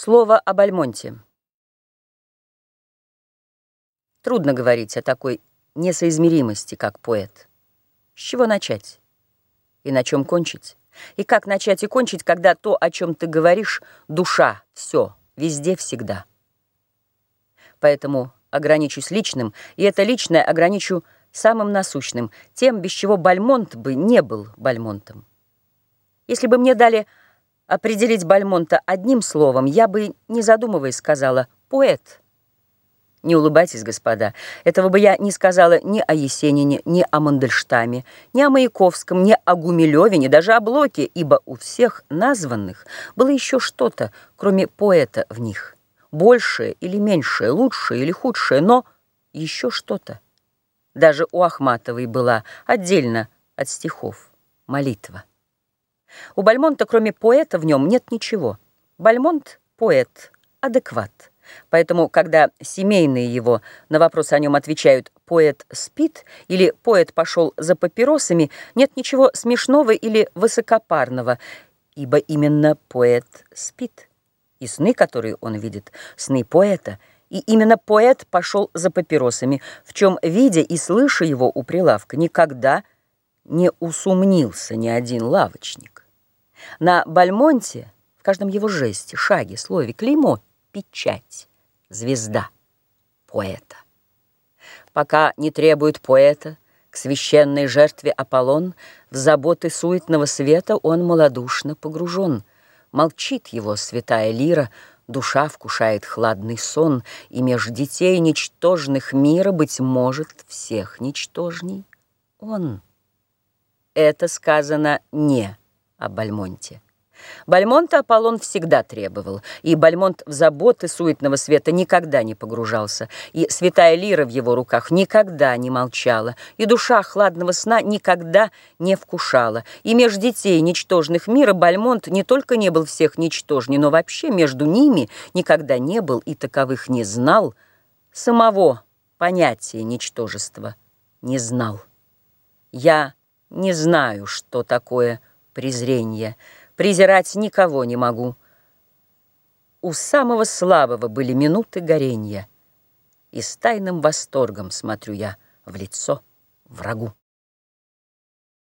Слово об Альмонте. Трудно говорить о такой несоизмеримости, как поэт. С чего начать? И на чем кончить? И как начать и кончить, когда то, о чем ты говоришь, душа, все, везде, всегда? Поэтому ограничусь личным, и это личное ограничу самым насущным, тем, без чего Бальмонт бы не был Бальмонтом. Если бы мне дали определить Бальмонта одним словом, я бы, не задумываясь, сказала «поэт». Не улыбайтесь, господа. Этого бы я не сказала ни о Есенине, ни о Мандельштаме, ни о Маяковском, ни о Гумилеве, ни даже о Блоке, ибо у всех названных было еще что-то, кроме поэта в них. Большее или меньшее, лучшее или худшее, но еще что-то. Даже у Ахматовой была отдельно от стихов молитва. У Бальмонта, кроме поэта, в нем нет ничего. Бальмонт — поэт, адекват. Поэтому, когда семейные его на вопрос о нем отвечают «поэт спит» или «поэт пошел за папиросами», нет ничего смешного или высокопарного, ибо именно поэт спит. И сны, которые он видит, сны поэта, и именно поэт пошел за папиросами, в чем, видя и слыша его у прилавка, никогда не усомнился ни один лавочник. На Бальмонте, в каждом его жесте, шаге, слове, клеймо, печать, звезда поэта. Пока не требует поэта к священной жертве Аполлон, в заботы суетного света он малодушно погружен. Молчит его святая лира, душа вкушает хладный сон, и меж детей ничтожных мира, быть может, всех ничтожней он. Это сказано не о Бальмонте. Бальмонта Аполлон всегда требовал, и Бальмонт в заботы суетного света никогда не погружался, и святая лира в его руках никогда не молчала, и душа хладного сна никогда не вкушала, и меж детей ничтожных мира Бальмонт не только не был всех ничтожней, но вообще между ними никогда не был и таковых не знал, самого понятия ничтожества не знал. Я не знаю, что такое презрение. Презирать никого не могу. У самого слабого были минуты горенья, И с тайным восторгом смотрю я в лицо врагу.